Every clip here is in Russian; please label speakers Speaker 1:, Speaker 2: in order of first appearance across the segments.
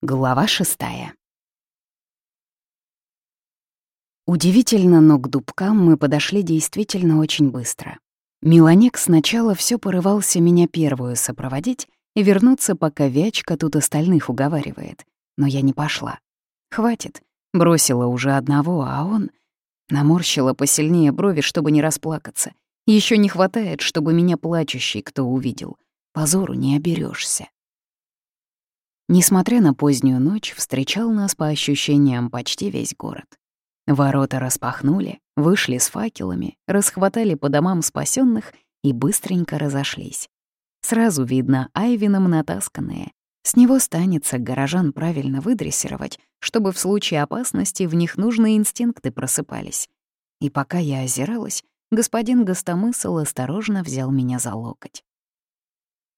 Speaker 1: Глава шестая. Удивительно, но к дубкам мы подошли действительно очень быстро. Меланек сначала все порывался меня первую сопроводить и вернуться, пока Вячка тут остальных уговаривает. Но я не пошла. Хватит. Бросила уже одного, а он... Наморщила посильнее брови, чтобы не расплакаться. Еще не хватает, чтобы меня плачущий кто увидел. Позору не оберешься. Несмотря на позднюю ночь, встречал нас по ощущениям почти весь город. Ворота распахнули, вышли с факелами, расхватали по домам спасенных и быстренько разошлись. Сразу видно Айвином натасканные. С него станется горожан правильно выдрессировать, чтобы в случае опасности в них нужные инстинкты просыпались. И пока я озиралась, господин Гостомысл осторожно взял меня за локоть.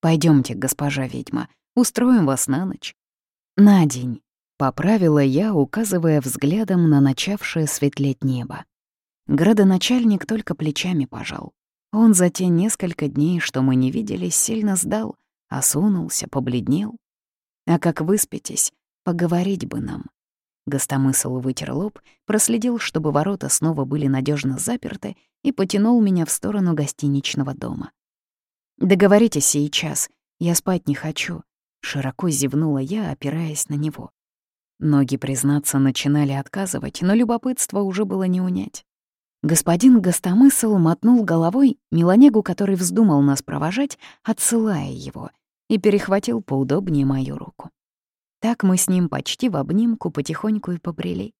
Speaker 1: Пойдемте, госпожа ведьма, Устроим вас на ночь». «На день», — поправила я, указывая взглядом на начавшее светлеть небо. Градоначальник только плечами пожал. Он за те несколько дней, что мы не виделись, сильно сдал, осунулся, побледнел. «А как выспитесь, поговорить бы нам». Гостомысл вытер лоб, проследил, чтобы ворота снова были надежно заперты, и потянул меня в сторону гостиничного дома. «Договоритесь сейчас, я спать не хочу. Широко зевнула я, опираясь на него. Ноги, признаться, начинали отказывать, но любопытство уже было не унять. Господин Гостомысл мотнул головой Меланегу, который вздумал нас провожать, отсылая его, и перехватил поудобнее мою руку. Так мы с ним почти в обнимку потихоньку и побрели.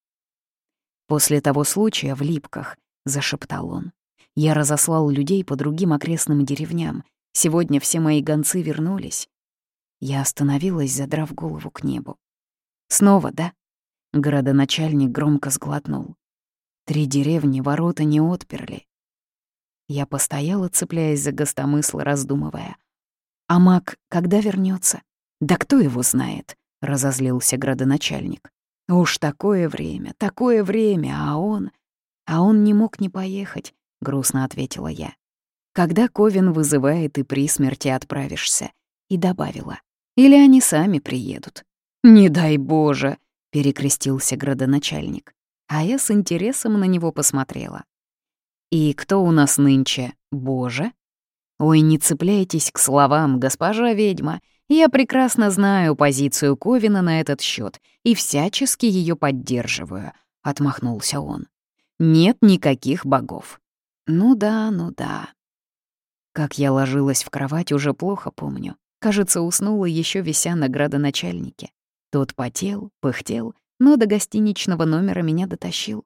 Speaker 1: «После того случая в Липках», — зашептал он, — «я разослал людей по другим окрестным деревням. Сегодня все мои гонцы вернулись. Я остановилась, задрав голову к небу. «Снова, да?» Городоначальник громко сглотнул. Три деревни ворота не отперли. Я постояла, цепляясь за гостомысл, раздумывая. «А маг когда вернется? Да кто его знает?» — разозлился градоначальник. «Уж такое время, такое время, а он...» «А он не мог не поехать», — грустно ответила я. «Когда Ковен вызывает, и при смерти отправишься». И добавила. Или они сами приедут. «Не дай Боже!» — перекрестился градоначальник. А я с интересом на него посмотрела. «И кто у нас нынче? Боже?» «Ой, не цепляйтесь к словам, госпожа ведьма. Я прекрасно знаю позицию Ковина на этот счет и всячески ее поддерживаю», — отмахнулся он. «Нет никаких богов». «Ну да, ну да». Как я ложилась в кровать, уже плохо помню. Кажется, уснула еще вися на градоначальнике. Тот потел, пыхтел, но до гостиничного номера меня дотащил.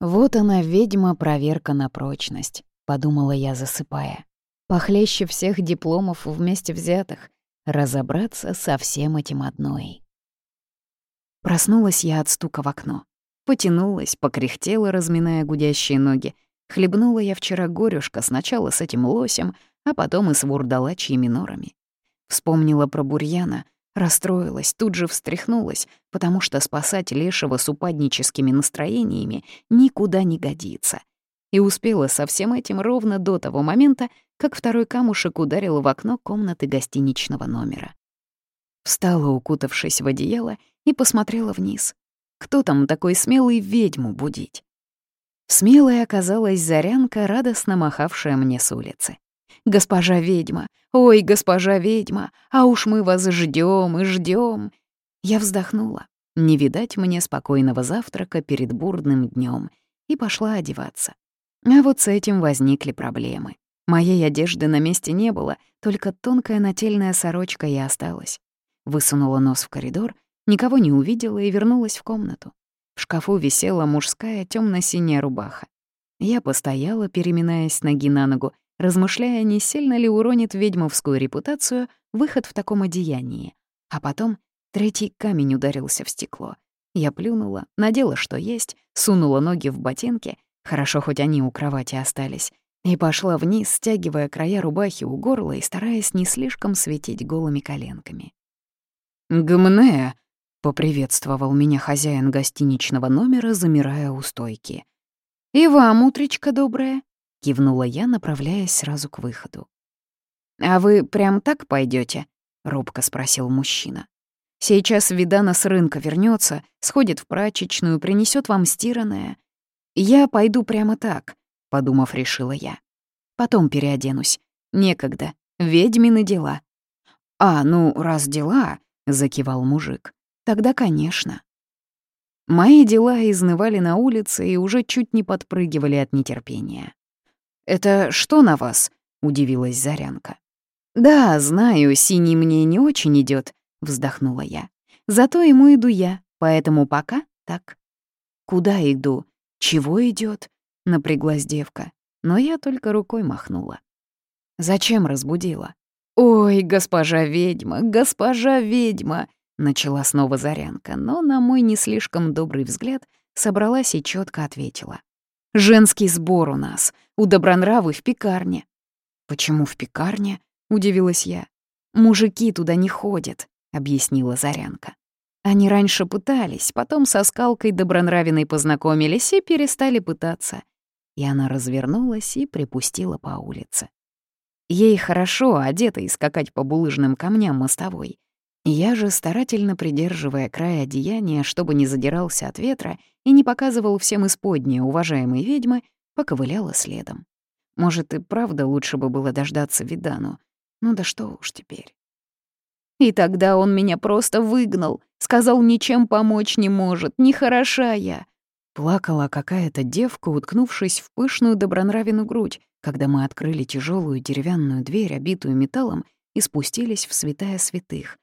Speaker 1: «Вот она, ведьма, проверка на прочность», — подумала я, засыпая. «Похлеще всех дипломов вместе взятых. Разобраться со всем этим одной». Проснулась я от стука в окно. Потянулась, покряхтела, разминая гудящие ноги. Хлебнула я вчера горюшка сначала с этим лосем, а потом и с вурдалачьими норами. Вспомнила про бурьяна, расстроилась, тут же встряхнулась, потому что спасать Лешего с упадническими настроениями никуда не годится. И успела со всем этим ровно до того момента, как второй камушек ударил в окно комнаты гостиничного номера. Встала, укутавшись в одеяло, и посмотрела вниз. Кто там такой смелый ведьму будить? Смелой оказалась Зарянка, радостно махавшая мне с улицы. «Госпожа ведьма! Ой, госпожа ведьма! А уж мы вас ждем и ждем. Я вздохнула. Не видать мне спокойного завтрака перед бурным днем и пошла одеваться. А вот с этим возникли проблемы. Моей одежды на месте не было, только тонкая нательная сорочка и осталась. Высунула нос в коридор, никого не увидела и вернулась в комнату. В шкафу висела мужская темно синяя рубаха. Я постояла, переминаясь ноги на ногу, размышляя, не сильно ли уронит ведьмовскую репутацию выход в таком одеянии. А потом третий камень ударился в стекло. Я плюнула, надела, что есть, сунула ноги в ботинки, хорошо хоть они у кровати остались, и пошла вниз, стягивая края рубахи у горла и стараясь не слишком светить голыми коленками. «Гмне!» — поприветствовал меня хозяин гостиничного номера, замирая у стойки. «И вам, утречка добрая!» Кивнула я, направляясь сразу к выходу. «А вы прям так пойдете? робко спросил мужчина. Сейчас Видана с рынка вернется, сходит в прачечную, принесет вам стиранное. Я пойду прямо так, подумав, решила я. Потом переоденусь. Некогда. Ведьмины дела. А, ну, раз дела, закивал мужик. Тогда, конечно. Мои дела изнывали на улице и уже чуть не подпрыгивали от нетерпения. «Это что на вас?» — удивилась Зарянка. «Да, знаю, синий мне не очень идет, вздохнула я. Зато ему иду я, поэтому пока так. Куда иду? Чего идет? напряглась девка, но я только рукой махнула. Зачем разбудила? Ой, госпожа ведьма, госпожа ведьма, начала снова Зарянка, но на мой не слишком добрый взгляд собралась и четко ответила. Женский сбор у нас, у Добронравы в пекарне. Почему в пекарне? удивилась я. Мужики туда не ходят объяснила Зарянка. Они раньше пытались, потом со скалкой добронравиной познакомились и перестали пытаться. И она развернулась и припустила по улице. Ей хорошо одетой скакать по булыжным камням мостовой. Я же, старательно придерживая край одеяния, чтобы не задирался от ветра и не показывал всем исподнее уважаемой ведьмы, поковыляла следом. Может, и правда лучше бы было дождаться Видану. Ну да что уж теперь. И тогда он меня просто выгнал, сказал, ничем помочь не может, нехороша я. Плакала какая-то девка, уткнувшись в пышную добронравину грудь, когда мы открыли тяжелую деревянную дверь, обитую металлом, и спустились в святая святых.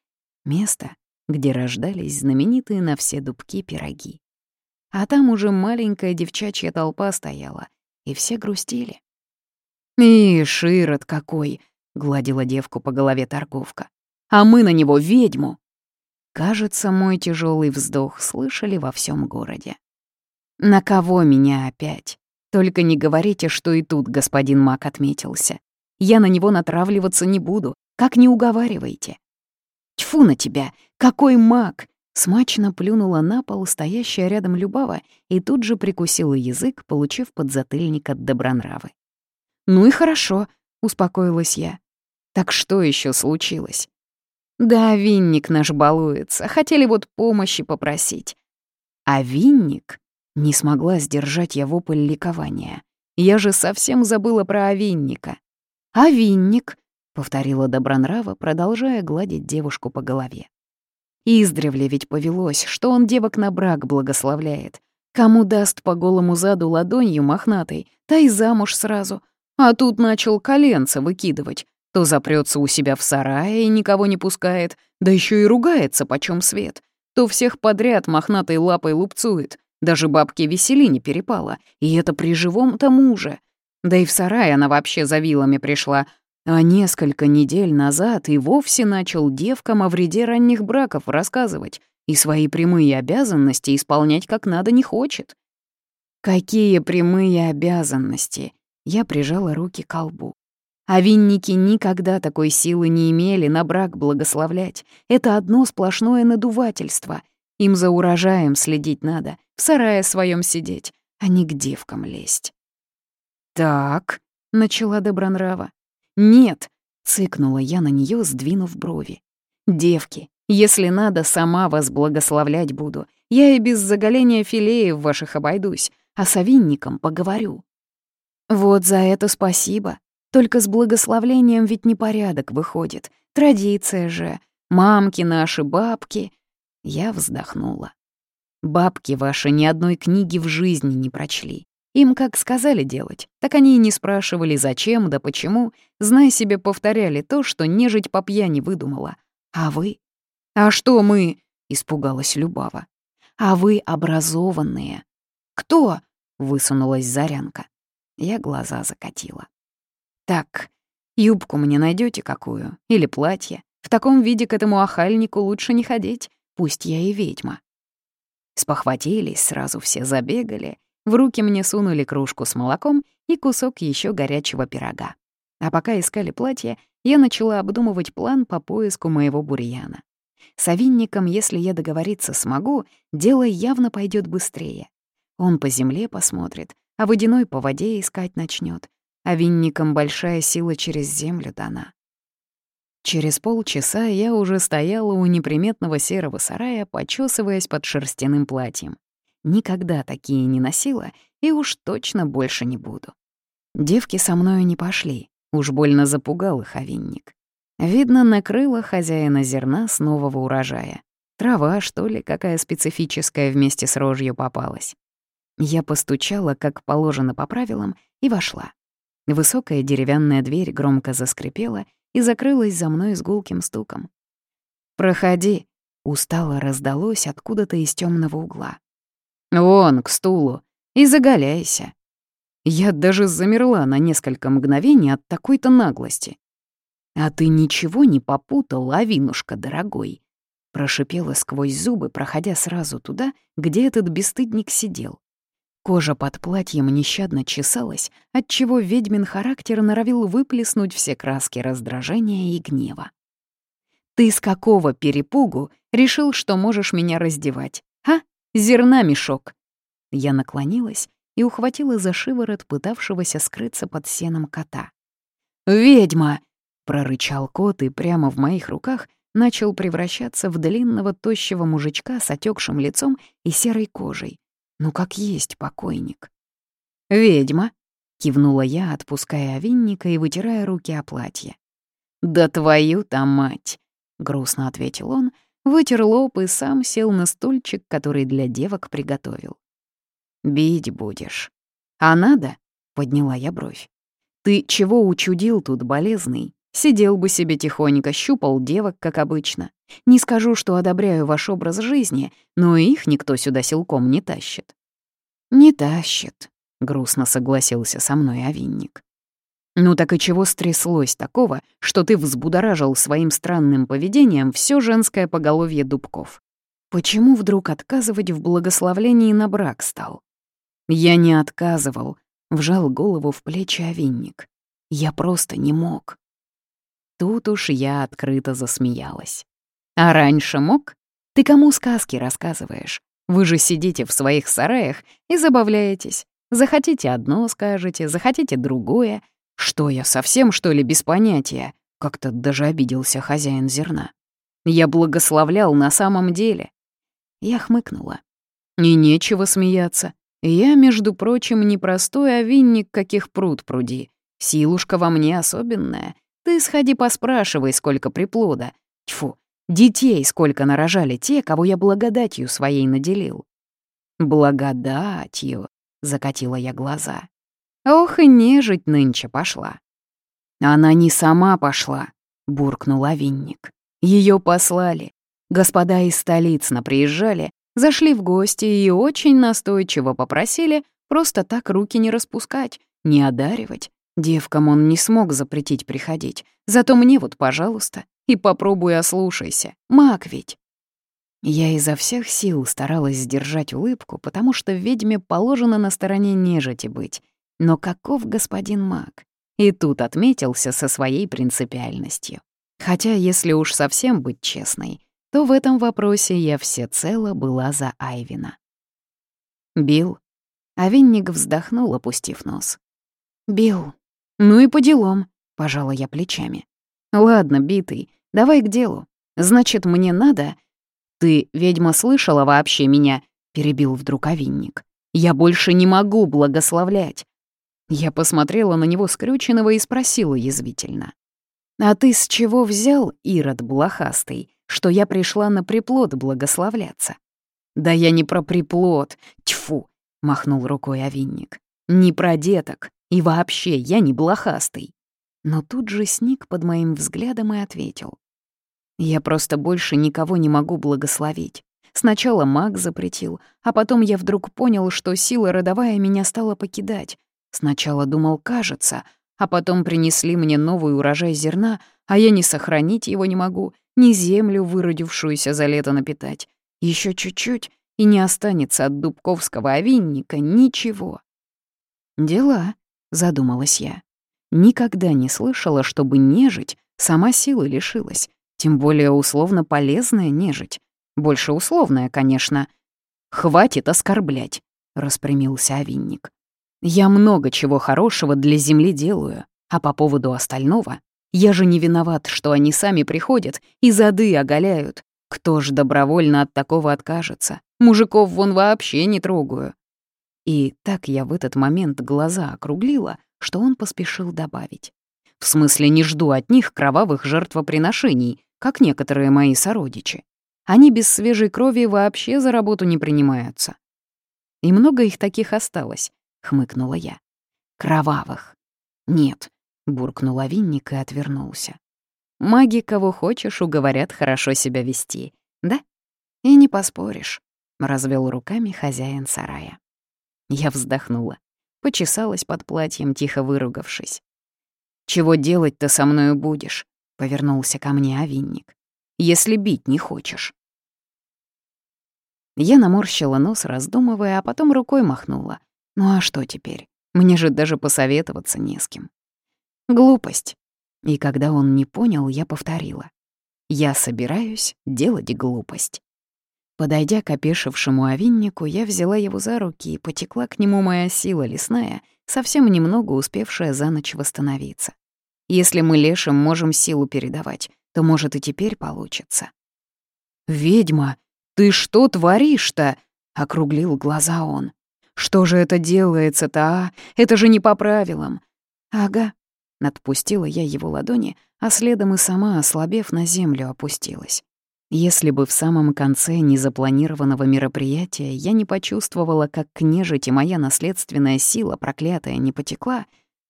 Speaker 1: Место, где рождались знаменитые на все дубки пироги. А там уже маленькая девчачья толпа стояла, и все грустили. «И, широт какой!» — гладила девку по голове торговка а мы на него ведьму. Кажется, мой тяжелый вздох слышали во всем городе. На кого меня опять? Только не говорите, что и тут господин Мак отметился. Я на него натравливаться не буду, как не уговаривайте. Тьфу на тебя, какой маг! Смачно плюнула на пол стоящая рядом Любава и тут же прикусила язык, получив подзатыльник от Добронравы. «Ну и хорошо», — успокоилась я. «Так что еще случилось?» Да, Винник наш балуется, хотели вот помощи попросить. А Винник... Не смогла сдержать я вопль ликования. Я же совсем забыла про Овинника. «Овинник», — повторила Добронрава, продолжая гладить девушку по голове. Издревле ведь повелось, что он девок на брак благословляет. Кому даст по голому заду ладонью мохнатой, та и замуж сразу. А тут начал коленца выкидывать. То запрется у себя в сарае и никого не пускает, да еще и ругается, почем свет. То всех подряд мохнатой лапой лупцует. Даже бабке весели не перепало, и это при живом тому же. Да и в сарай она вообще за вилами пришла, а несколько недель назад и вовсе начал девкам о вреде ранних браков рассказывать и свои прямые обязанности исполнять как надо не хочет. Какие прямые обязанности? Я прижала руки к колбу. А винники никогда такой силы не имели на брак благословлять. Это одно сплошное надувательство. Им за урожаем следить надо, в сарае своем сидеть, а не к девкам лезть. «Так», — начала Добронрава. «Нет», — цыкнула я на нее, сдвинув брови. «Девки, если надо, сама вас благословлять буду. Я и без заголения филеев ваших обойдусь, а с овинником поговорю». «Вот за это спасибо», только с благословлением ведь непорядок выходит. Традиция же. Мамки наши, бабки. Я вздохнула. Бабки ваши ни одной книги в жизни не прочли. Им как сказали делать, так они и не спрашивали, зачем да почему, зная себе, повторяли то, что нежить по пьяни выдумала. А вы? А что мы? Испугалась Любава. А вы образованные. Кто? Высунулась Зарянка. Я глаза закатила. Так, юбку мне найдете какую? Или платье? В таком виде к этому охальнику лучше не ходить, пусть я и ведьма. Спохватились, сразу все забегали. В руки мне сунули кружку с молоком и кусок еще горячего пирога. А пока искали платье, я начала обдумывать план по поиску моего бурьяна. С овинником, если я договориться смогу, дело явно пойдет быстрее. Он по земле посмотрит, а водяной по воде искать начнет, а винникам большая сила через землю дана. Через полчаса я уже стояла у неприметного серого сарая, почесываясь под шерстяным платьем. Никогда такие не носила и уж точно больше не буду. Девки со мною не пошли, уж больно запугал их овинник. Видно, накрыло хозяина зерна с нового урожая. Трава, что ли, какая специфическая вместе с рожью попалась. Я постучала, как положено по правилам, и вошла. Высокая деревянная дверь громко заскрипела и закрылась за мной с гулким стуком. «Проходи», — устало раздалось откуда-то из темного угла. «Вон, к стулу, и заголяйся». Я даже замерла на несколько мгновений от такой-то наглости. «А ты ничего не попутал, лавинушка дорогой?» Прошипела сквозь зубы, проходя сразу туда, где этот бесстыдник сидел. Кожа под платьем нещадно чесалась, отчего ведьмин характер норовил выплеснуть все краски раздражения и гнева. «Ты с какого перепугу решил, что можешь меня раздевать? А? Зерна мешок!» Я наклонилась и ухватила за шиворот пытавшегося скрыться под сеном кота. «Ведьма!» — прорычал кот и прямо в моих руках начал превращаться в длинного тощего мужичка с отекшим лицом и серой кожей, ну, как есть покойник. «Ведьма», — кивнула я, отпуская овинника и вытирая руки о платье. «Да твою-то мать!» — грустно ответил он, вытер лоб и сам сел на стульчик, который для девок приготовил. «Бить будешь». «А надо?» — подняла я бровь. «Ты чего учудил тут, болезный? Сидел бы себе тихонько, щупал девок, как обычно. Не скажу, что одобряю ваш образ жизни, но их никто сюда силком не тащит». «Не тащит», — грустно согласился со мной овинник. «Ну так и чего стряслось такого, что ты взбудоражил своим странным поведением все женское поголовье дубков? Почему вдруг отказывать в благословлении на брак стал?» «Я не отказывал», — вжал голову в плечи овинник. «Я просто не мог». Тут уж я открыто засмеялась. «А раньше мог? Ты кому сказки рассказываешь? Вы же сидите в своих сараях и забавляетесь. Захотите одно скажете, захотите другое. Что я, совсем, что ли, без понятия?» Как-то даже обиделся хозяин зерна. «Я благословлял на самом деле». Я хмыкнула. «И нечего смеяться. Я, между прочим, не простой овинник, каких пруд пруди. Силушка во мне особенная. Ты сходи поспрашивай, сколько приплода. Тьфу, детей сколько нарожали те, кого я благодатью своей наделил. Благодатью, закатила я глаза. Ох, и нежить нынче пошла. Она не сама пошла, буркнул овинник. Ее послали. Господа из столиц приезжали, зашли в гости и очень настойчиво попросили просто так руки не распускать, не одаривать, Девкам он не смог запретить приходить. Зато мне вот, пожалуйста, и попробуй ослушайся. Маг ведь. Я изо всех сил старалась сдержать улыбку, потому что ведьме положено на стороне нежити быть. Но каков господин маг? И тут отметился со своей принципиальностью. Хотя, если уж совсем быть честной, то в этом вопросе я всецело была за Айвина. «Билл». А Винник вздохнул, опустив нос. «Билл, «Ну и по делам», — пожала я плечами. «Ладно, битый, давай к делу. Значит, мне надо...» «Ты, ведьма, слышала вообще меня?» — перебил вдруг овинник. «Я больше не могу благословлять». Я посмотрела на него скрюченного и спросила язвительно. «А ты с чего взял, Ирод блохастый, что я пришла на приплод благословляться?» «Да я не про приплод, тьфу!» — махнул рукой овинник. «Не про деток, и вообще, я не блохастый. Но тут же сник под моим взглядом и ответил. Я просто больше никого не могу благословить. Сначала маг запретил, а потом я вдруг понял, что сила родовая меня стала покидать. Сначала думал, кажется, а потом принесли мне новый урожай зерна, а я не сохранить его не могу, ни землю, выродившуюся за лето напитать. Еще чуть-чуть, и не останется от дубковского овинника ничего. Дела, задумалась я. Никогда не слышала, чтобы нежить сама силы лишилась, тем более условно полезная нежить. Больше условная, конечно. «Хватит оскорблять», — распрямился овинник. «Я много чего хорошего для Земли делаю, а по поводу остального Я же не виноват, что они сами приходят и зады оголяют. Кто ж добровольно от такого откажется? Мужиков вон вообще не трогаю. И так я в этот момент глаза округлила, что он поспешил добавить. В смысле, не жду от них кровавых жертвоприношений, как некоторые мои сородичи. Они без свежей крови вообще за работу не принимаются. И много их таких осталось, хмыкнула я. Кровавых. Нет, буркнул Винник и отвернулся. Маги, кого хочешь, уговорят хорошо себя вести, да? И не поспоришь, развел руками хозяин сарая. Я вздохнула, почесалась под платьем, тихо выругавшись. «Чего делать-то со мною будешь?» — повернулся ко мне овинник. «Если бить не хочешь». Я наморщила нос, раздумывая, а потом рукой махнула. Ну а что теперь? Мне же даже посоветоваться не с кем. Глупость. И когда он не понял, я повторила. Я собираюсь делать глупость. Подойдя к опешившему овиннику, я взяла его за руки, и потекла к нему моя сила лесная, совсем немного успевшая за ночь восстановиться. Если мы лешим можем силу передавать, то, может, и теперь получится. «Ведьма, ты что творишь-то?» — округлил глаза он. «Что же это делается-то, а? Это же не по правилам». «Ага», — отпустила я его ладони, а следом и сама, ослабев, на землю опустилась. Если бы в самом конце незапланированного мероприятия я не почувствовала, как к нежити моя наследственная сила проклятая не потекла,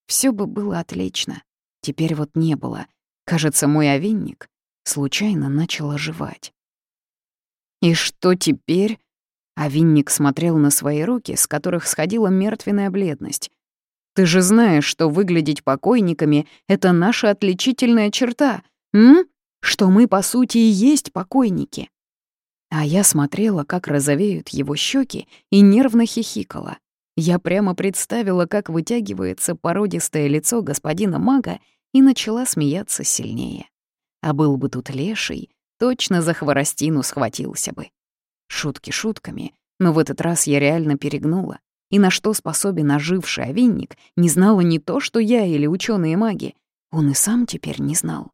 Speaker 1: все бы было отлично. Теперь вот не было. Кажется, мой овинник случайно начал оживать. «И что теперь?» Овинник смотрел на свои руки, с которых сходила мертвенная бледность. «Ты же знаешь, что выглядеть покойниками — это наша отличительная черта, м? что мы, по сути, и есть покойники. А я смотрела, как розовеют его щеки, и нервно хихикала. Я прямо представила, как вытягивается породистое лицо господина мага, и начала смеяться сильнее. А был бы тут леший, точно за хворостину схватился бы. Шутки шутками, но в этот раз я реально перегнула. И на что способен оживший овинник, не знала не то, что я или ученые маги. Он и сам теперь не знал.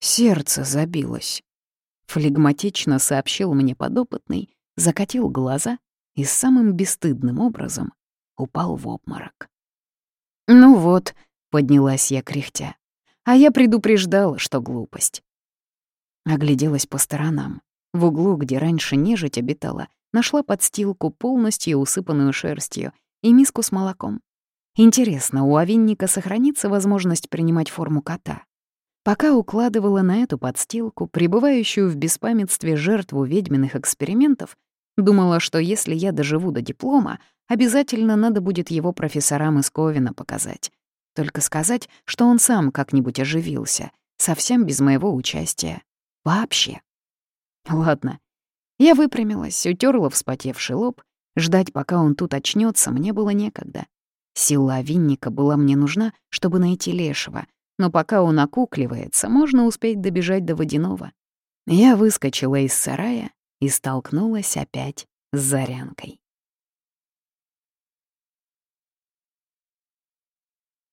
Speaker 1: Сердце забилось. Флегматично сообщил мне подопытный, закатил глаза и самым бесстыдным образом упал в обморок. «Ну вот», — поднялась я кряхтя, «а я предупреждала, что глупость». Огляделась по сторонам. В углу, где раньше нежить обитала, нашла подстилку, полностью усыпанную шерстью, и миску с молоком. Интересно, у овинника сохранится возможность принимать форму кота? Пока укладывала на эту подстилку, пребывающую в беспамятстве жертву ведьминых экспериментов, думала, что если я доживу до диплома, обязательно надо будет его профессорам из Ковина показать. Только сказать, что он сам как-нибудь оживился, совсем без моего участия. Вообще. Ладно. Я выпрямилась, утерла вспотевший лоб. Ждать, пока он тут очнется, мне было некогда. Сила винника была мне нужна, чтобы найти лешего — но пока он окукливается, можно успеть добежать до водяного. Я выскочила из сарая и столкнулась опять с Зарянкой.